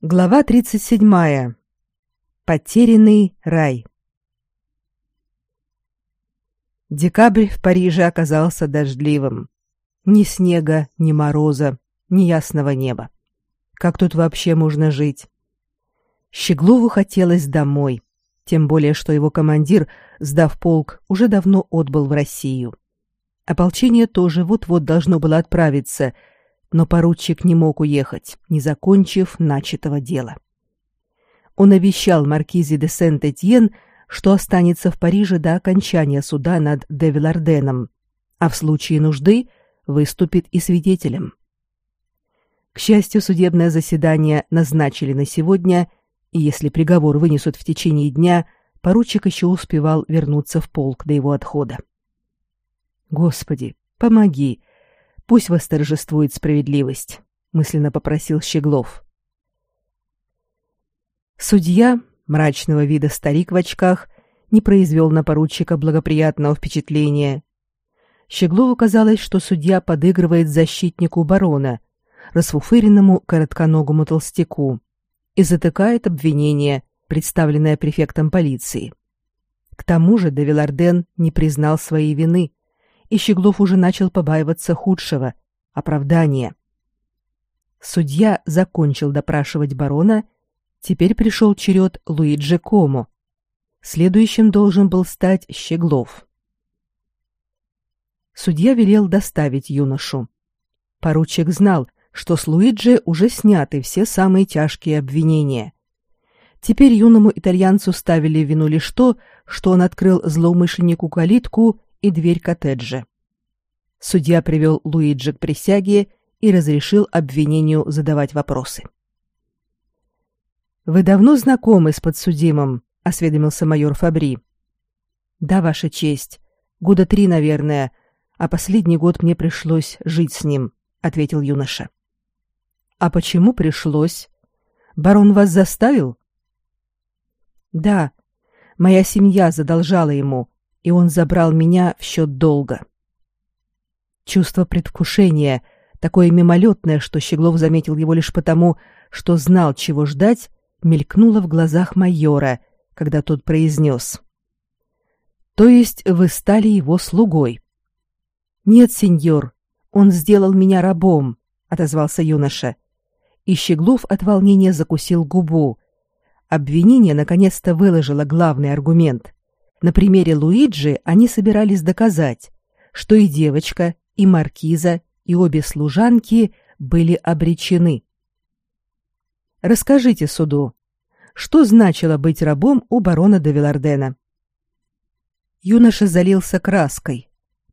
Глава 37. Потерянный рай. Декабрь в Париже оказался дождливым. Ни снега, ни мороза, ни ясного неба. Как тут вообще можно жить? Щеглову хотелось домой, тем более что его командир, сдав полк, уже давно отбыл в Россию. Ополчение тоже вот-вот должно было отправиться — но поручик не мог уехать, не закончив начатого дела. Он обещал маркизе де Сент-Этьен, что останется в Париже до окончания суда над де Виларденом, а в случае нужды выступит и свидетелем. К счастью, судебное заседание назначили на сегодня, и если приговор вынесут в течение дня, поручик еще успевал вернуться в полк до его отхода. Господи, помоги, Пусть восторжествует справедливость, мысленно попросил Щеглов. Судья, мрачного вида старик в очках, не произвел на поручика благоприятного впечатления. Щеглову казалось, что судья подыгрывает защитнику барона, расфуфыренному коротконогому толстяку, и затыкает обвинение, представленное префектом полиции. К тому же Девиларден не признал своей вины и Щеглов уже начал побаиваться худшего — оправдания. Судья закончил допрашивать барона, теперь пришел черед Луиджи Кому. Следующим должен был стать Щеглов. Судья велел доставить юношу. Поручик знал, что с Луиджи уже сняты все самые тяжкие обвинения. Теперь юному итальянцу ставили в вину лишь то, что он открыл злоумышленнику калитку и дверь коттеджа. Судья привел Луиджи к присяге и разрешил обвинению задавать вопросы. «Вы давно знакомы с подсудимым?» — осведомился майор Фабри. «Да, Ваша честь. Года три, наверное, а последний год мне пришлось жить с ним», — ответил юноша. «А почему пришлось? Барон вас заставил?» «Да, моя семья задолжала ему, и он забрал меня в счет долга. Чувство предвкушения, такое мимолетное, что Щеглов заметил его лишь потому, что знал, чего ждать, мелькнуло в глазах майора, когда тот произнес. «То есть вы стали его слугой?» «Нет, сеньор, он сделал меня рабом», — отозвался юноша. И Щеглов от волнения закусил губу. Обвинение наконец-то выложило главный аргумент — на примере Луиджи они собирались доказать, что и девочка, и маркиза, и обе служанки были обречены. Расскажите суду, что значило быть рабом у барона де Вилардена? Юноша залился краской.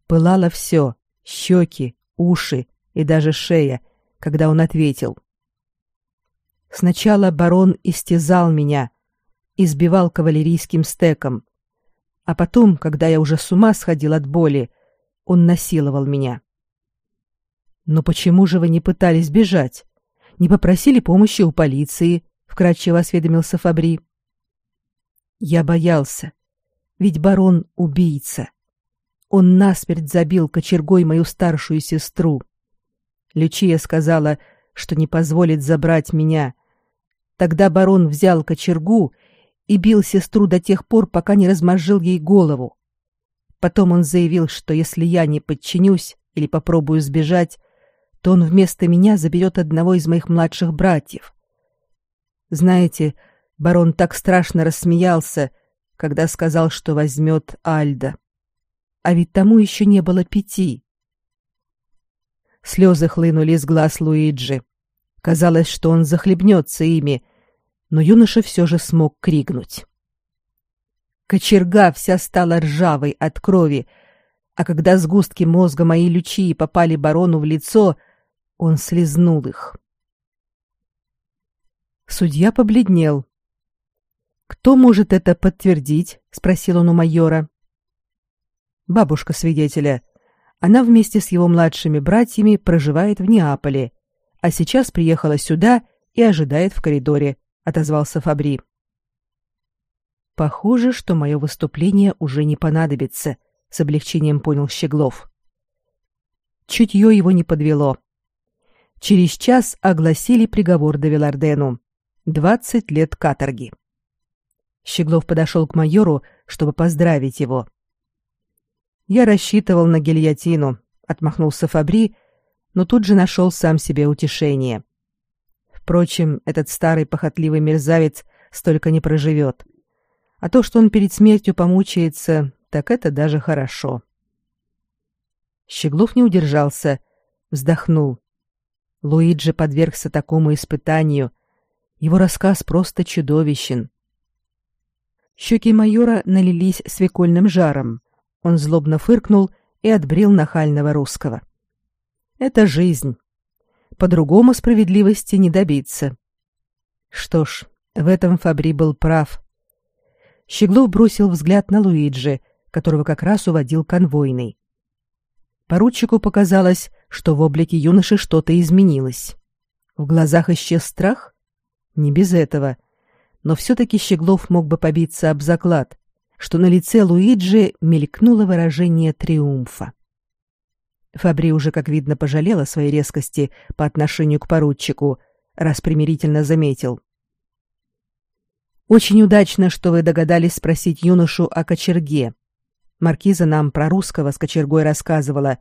Пылало все — щеки, уши и даже шея, когда он ответил. Сначала барон истязал меня, избивал кавалерийским стеком, а потом, когда я уже с ума сходил от боли, он насиловал меня. Но почему же вы не пытались бежать? Не попросили помощи у полиции? вкратчиво осведомился Фабри. Я боялся, ведь барон убийца. Он насмерть забил кочергой мою старшую сестру. Лючия сказала, что не позволит забрать меня. Тогда барон взял кочергу и бил сестру до тех пор, пока не размозжил ей голову. Потом он заявил, что если я не подчинюсь или попробую сбежать, то он вместо меня заберет одного из моих младших братьев. Знаете, барон так страшно рассмеялся, когда сказал, что возьмет Альда. А ведь тому еще не было пяти. Слезы хлынули из глаз Луиджи. Казалось, что он захлебнется ими, но юноша все же смог крикнуть. Кочерга вся стала ржавой от крови, а когда сгустки мозга моей лючии попали барону в лицо, он слезнул их. Судья побледнел. «Кто может это подтвердить?» — спросил он у майора. «Бабушка свидетеля. Она вместе с его младшими братьями проживает в Неаполе, а сейчас приехала сюда и ожидает в коридоре отозвался Фабри. Похоже, что мое выступление уже не понадобится, с облегчением понял Щеглов. Чутье его не подвело. Через час огласили приговор Девилардену. Двадцать лет каторги. Щеглов подошел к майору, чтобы поздравить его. Я рассчитывал на гильотину, отмахнулся Фабри, но тут же нашел сам себе утешение. Впрочем, этот старый похотливый мерзавец столько не проживет. А то, что он перед смертью помучается, так это даже хорошо. Щеглов не удержался, вздохнул. Луиджи подвергся такому испытанию. Его рассказ просто чудовищен. Щеки майора налились свекольным жаром. Он злобно фыркнул и отбрил нахального русского. Это жизнь. По-другому справедливости не добиться. Что ж, в этом Фабри был прав. Щеглов бросил взгляд на Луиджи, которого как раз уводил конвойный. Поручику показалось, что в облике юноши что-то изменилось. В глазах исчез страх? Не без этого. Но все-таки Щеглов мог бы побиться об заклад, что на лице Луиджи мелькнуло выражение триумфа. Фабри уже, как видно, пожалел о своей резкости по отношению к поручику, раз примирительно заметил. «Очень удачно, что вы догадались спросить юношу о кочерге. Маркиза нам про русского с кочергой рассказывала,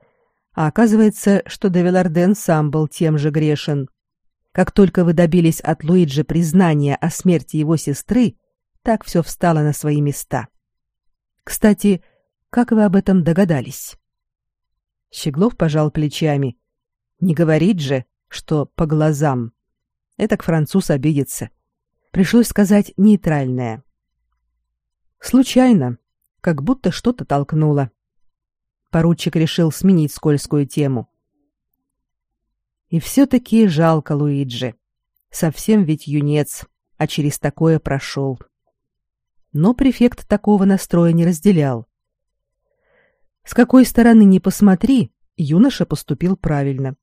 а оказывается, что Девиларден сам был тем же грешен. Как только вы добились от Луиджи признания о смерти его сестры, так все встало на свои места. Кстати, как вы об этом догадались? Щеглов пожал плечами. Не говорит же, что по глазам. Это к француз обидится. Пришлось сказать нейтральное. Случайно, как будто что-то толкнуло. Поручик решил сменить скользкую тему. И все-таки жалко Луиджи. Совсем ведь юнец, а через такое прошел. Но префект такого настроя не разделял. С какой стороны ни посмотри, юноша поступил правильно.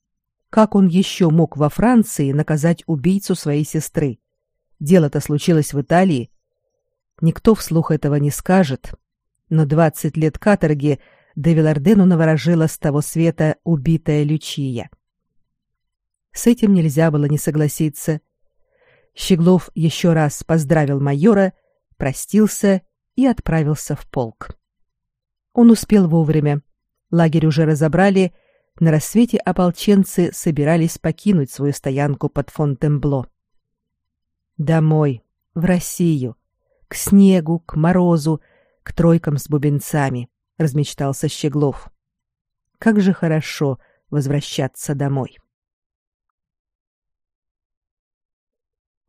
Как он еще мог во Франции наказать убийцу своей сестры? Дело-то случилось в Италии. Никто вслух этого не скажет, но двадцать лет каторги Девилардену наворожила с того света убитая Лючия. С этим нельзя было не согласиться. Щеглов еще раз поздравил майора, простился и отправился в полк. Он успел вовремя. Лагерь уже разобрали, на рассвете ополченцы собирались покинуть свою стоянку под Фонтенбло. Домой, в Россию, к снегу, к морозу, к тройкам с бубенцами, размечтался Щеглов. Как же хорошо возвращаться домой.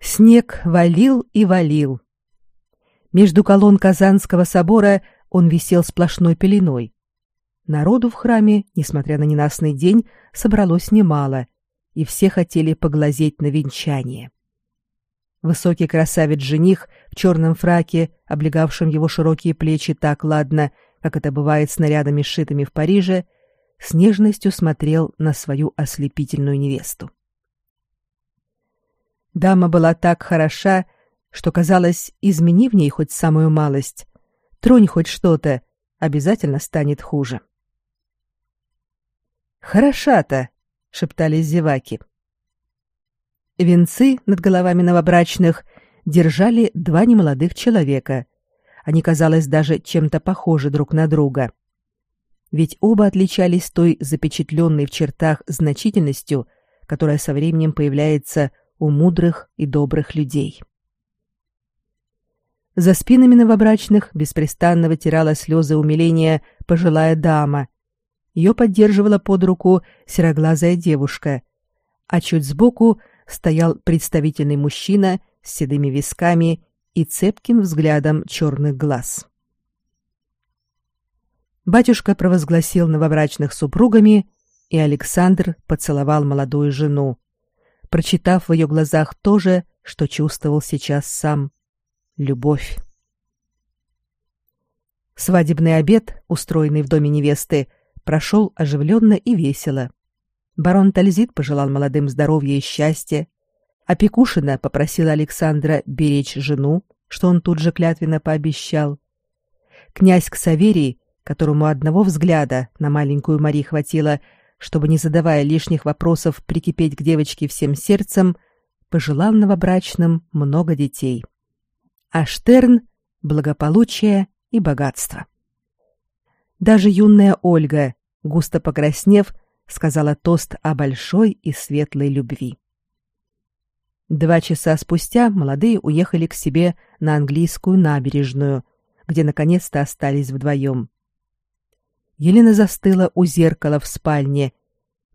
Снег валил и валил. Между колонн Казанского собора он висел сплошной пеленой. Народу в храме, несмотря на ненастный день, собралось немало, и все хотели поглазеть на венчание. Высокий красавец-жених в черном фраке, облегавшем его широкие плечи так ладно, как это бывает с нарядами, сшитыми в Париже, с нежностью смотрел на свою ослепительную невесту. Дама была так хороша, что казалось, измени в ней хоть самую малость, тронь хоть что-то, обязательно станет хуже. Хороша-то, шептались зеваки. Венцы над головами новобрачных держали два немолодых человека. Они, казалось, даже чем-то похожи друг на друга. Ведь оба отличались той запечатленной в чертах значительностью, которая со временем появляется у мудрых и добрых людей. За спинами новобрачных беспрестанно вытирала слезы умиления пожилая дама. Ее поддерживала под руку сероглазая девушка, а чуть сбоку стоял представительный мужчина с седыми висками и цепким взглядом черных глаз. Батюшка провозгласил новобрачных супругами, и Александр поцеловал молодую жену, прочитав в ее глазах то же, что чувствовал сейчас сам — любовь. Свадебный обед, устроенный в доме невесты, прошел оживленно и весело. Барон Тальзит пожелал молодым здоровья и счастья, а Пекушина попросила Александра беречь жену, что он тут же клятвенно пообещал. Князь Ксаверий, которому одного взгляда на маленькую Мари хватило, чтобы, не задавая лишних вопросов, прикипеть к девочке всем сердцем, пожелал новобрачным много детей. А Штерн — благополучие и богатство. Даже юная Ольга, густо покраснев, сказала тост о большой и светлой любви. Два часа спустя молодые уехали к себе на английскую набережную, где наконец-то остались вдвоем. Елена застыла у зеркала в спальне,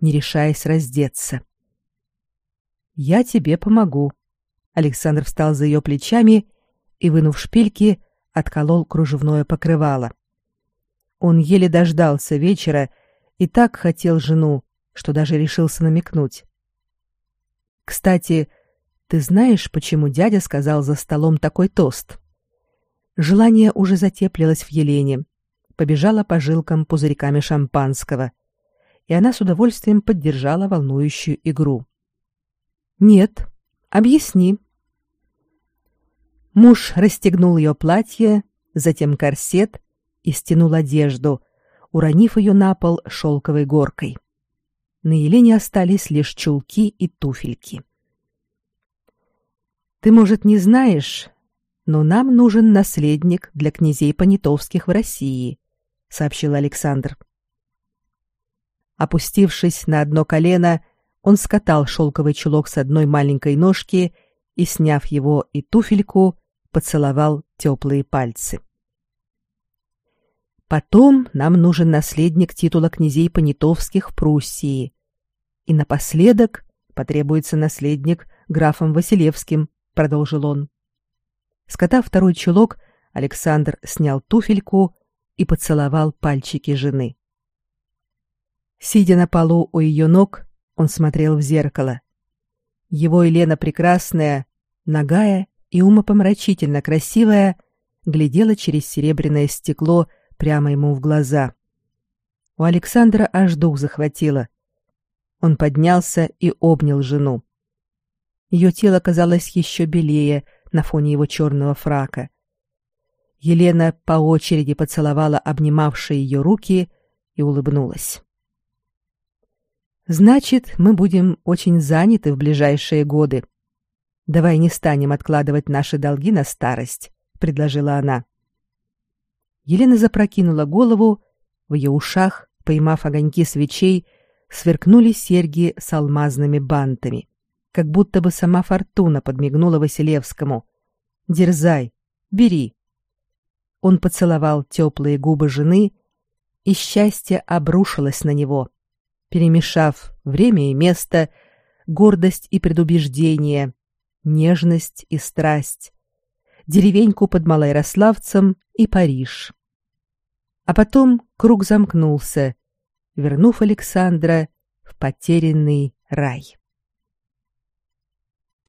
не решаясь раздеться. «Я тебе помогу». Александр встал за ее плечами и, вынув шпильки, отколол кружевное покрывало. Он еле дождался вечера и так хотел жену, что даже решился намекнуть. «Кстати, ты знаешь, почему дядя сказал за столом такой тост?» Желание уже затеплилось в Елене, побежало по жилкам пузырьками шампанского, и она с удовольствием поддержала волнующую игру. «Нет, объясни». Муж расстегнул ее платье, затем корсет и стянул одежду, уронив ее на пол шелковой горкой. На Елене остались лишь чулки и туфельки. «Ты, может, не знаешь, но нам нужен наследник для князей Понятовских в России», — сообщил Александр. Опустившись на одно колено, он скатал шелковый чулок с одной маленькой ножки и, сняв его и туфельку, поцеловал теплые пальцы. Потом нам нужен наследник титула князей Понятовских в Пруссии. И напоследок потребуется наследник графом Василевским, продолжил он. Скотав второй чулок, Александр снял туфельку и поцеловал пальчики жены. Сидя на полу у ее ног, он смотрел в зеркало. Его Елена прекрасная, нагая и умопомрачительно красивая, глядела через серебряное стекло прямо ему в глаза. У Александра аж дух захватило. Он поднялся и обнял жену. Ее тело казалось еще белее на фоне его черного фрака. Елена по очереди поцеловала обнимавшие ее руки и улыбнулась. Значит, мы будем очень заняты в ближайшие годы. Давай не станем откладывать наши долги на старость, предложила она. Елена запрокинула голову, в ее ушах, поймав огоньки свечей, сверкнули серьги с алмазными бантами, как будто бы сама фортуна подмигнула Василевскому. Дерзай, бери. Он поцеловал теплые губы жены, и счастье обрушилось на него, перемешав время и место, гордость и предубеждение, нежность и страсть, деревеньку под Малоярославцем и Париж. А потом круг замкнулся, вернув Александра в потерянный рай.